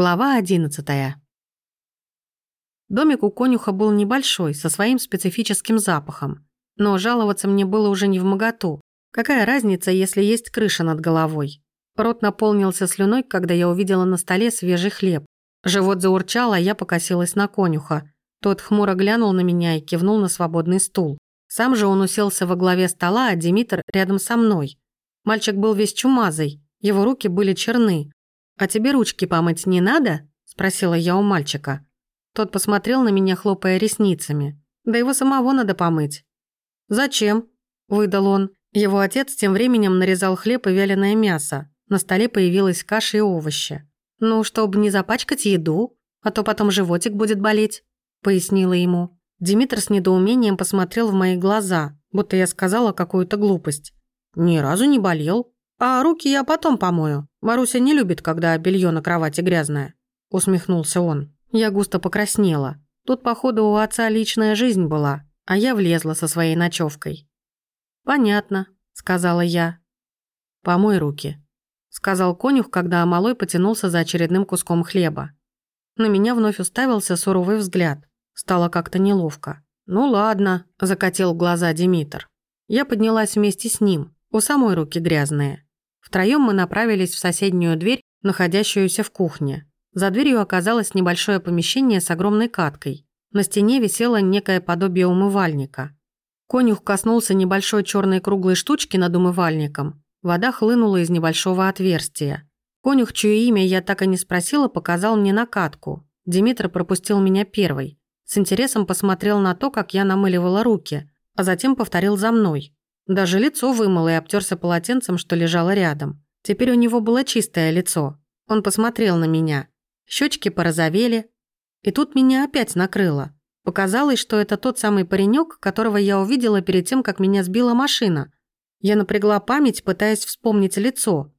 Глава одиннадцатая. Домик у конюха был небольшой, со своим специфическим запахом. Но жаловаться мне было уже не в моготу. Какая разница, если есть крыша над головой? Рот наполнился слюной, когда я увидела на столе свежий хлеб. Живот заурчал, а я покосилась на конюха. Тот хмуро глянул на меня и кивнул на свободный стул. Сам же он уселся во главе стола, а Димитр рядом со мной. Мальчик был весь чумазый, его руки были черны, «А тебе ручки помыть не надо?» – спросила я у мальчика. Тот посмотрел на меня, хлопая ресницами. «Да его самого надо помыть». «Зачем?» – выдал он. Его отец тем временем нарезал хлеб и вяленое мясо. На столе появилась каша и овощи. «Ну, чтобы не запачкать еду, а то потом животик будет болеть», – пояснила ему. Димитр с недоумением посмотрел в мои глаза, будто я сказала какую-то глупость. «Ни разу не болел», «А руки я потом помою. Маруся не любит, когда белье на кровати грязное», — усмехнулся он. Я густо покраснела. Тут, походу, у отца личная жизнь была, а я влезла со своей ночевкой. «Понятно», — сказала я. «Помой руки», — сказал конюх, когда малой потянулся за очередным куском хлеба. На меня вновь уставился суровый взгляд. Стало как-то неловко. «Ну ладно», — закатил глаза Димитр. Я поднялась вместе с ним. У самой руки грязные. Втроем мы направились в соседнюю дверь, находящуюся в кухне. За дверью оказалось небольшое помещение с огромной каткой. На стене висело некое подобие умывальника. Конюх коснулся небольшой черной круглой штучки над умывальником. Вода хлынула из небольшого отверстия. Конюх, чье имя я так и не спросила, показал мне накатку. Димитр пропустил меня первой. С интересом посмотрел на то, как я намыливала руки, а затем повторил за мной. Даже лицо вымыл и обтерся полотенцем, что лежало рядом. Теперь у него было чистое лицо. Он посмотрел на меня. Щечки порозовели. И тут меня опять накрыло. Показалось, что это тот самый паренек, которого я увидела перед тем, как меня сбила машина. Я напрягла память, пытаясь вспомнить лицо.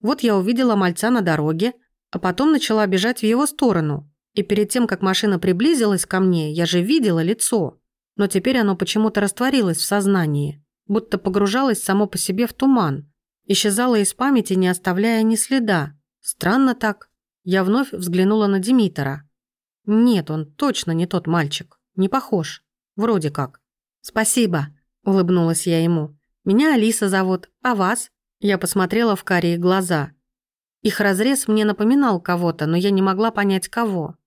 Вот я увидела мальца на дороге, а потом начала бежать в его сторону. И перед тем, как машина приблизилась ко мне, я же видела лицо. Но теперь оно почему-то растворилось в сознании будто погружалось само по себе в туман. Исчезало из памяти, не оставляя ни следа. Странно так. Я вновь взглянула на Димитра. Нет, он точно не тот мальчик. Не похож. Вроде как. «Спасибо», — улыбнулась я ему. «Меня Алиса зовут, а вас?» Я посмотрела в карие глаза. Их разрез мне напоминал кого-то, но я не могла понять, кого.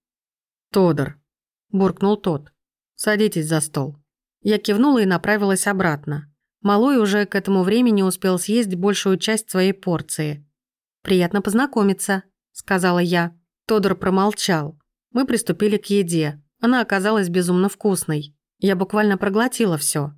«Тодор», — буркнул тот. «Садитесь за стол». Я кивнула и направилась обратно. Малой уже к этому времени успел съесть большую часть своей порции. «Приятно познакомиться», — сказала я. Тодор промолчал. Мы приступили к еде. Она оказалась безумно вкусной. Я буквально проглотила все.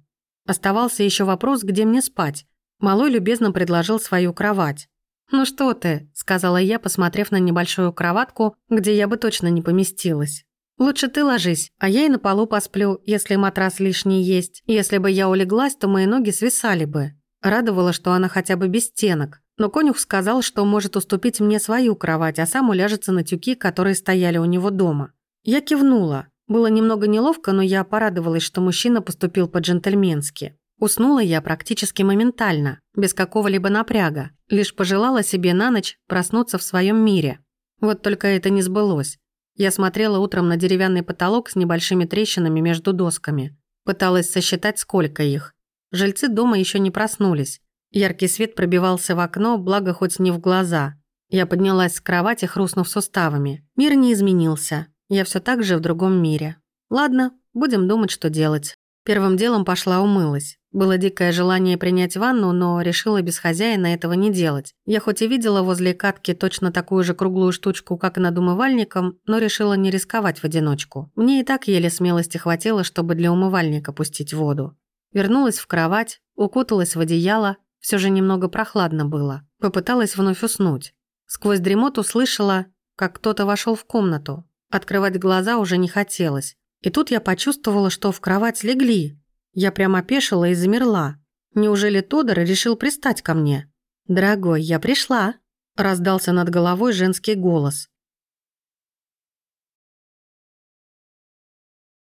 Оставался еще вопрос, где мне спать. Малой любезно предложил свою кровать. «Ну что ты», — сказала я, посмотрев на небольшую кроватку, где я бы точно не поместилась. «Лучше ты ложись, а я и на полу посплю, если матрас лишний есть. Если бы я улеглась, то мои ноги свисали бы». Радовало, что она хотя бы без стенок. Но конюх сказал, что может уступить мне свою кровать, а сам уляжется на тюки, которые стояли у него дома. Я кивнула. Было немного неловко, но я порадовалась, что мужчина поступил по-джентльменски. Уснула я практически моментально, без какого-либо напряга. Лишь пожелала себе на ночь проснуться в своем мире. Вот только это не сбылось. Я смотрела утром на деревянный потолок с небольшими трещинами между досками. Пыталась сосчитать, сколько их. Жильцы дома еще не проснулись. Яркий свет пробивался в окно, благо хоть не в глаза. Я поднялась с кровати, хрустнув суставами. Мир не изменился. Я все так же в другом мире. Ладно, будем думать, что делать. Первым делом пошла умылась. Было дикое желание принять ванну, но решила без хозяина этого не делать. Я хоть и видела возле катки точно такую же круглую штучку, как и над умывальником, но решила не рисковать в одиночку. Мне и так еле смелости хватило, чтобы для умывальника пустить воду. Вернулась в кровать, укуталась в одеяло, все же немного прохладно было. Попыталась вновь уснуть. Сквозь дремоту слышала, как кто-то вошел в комнату. Открывать глаза уже не хотелось. И тут я почувствовала, что в кровать легли. Я прямо опешила и замерла. Неужели Тодор решил пристать ко мне? «Дорогой, я пришла», – раздался над головой женский голос.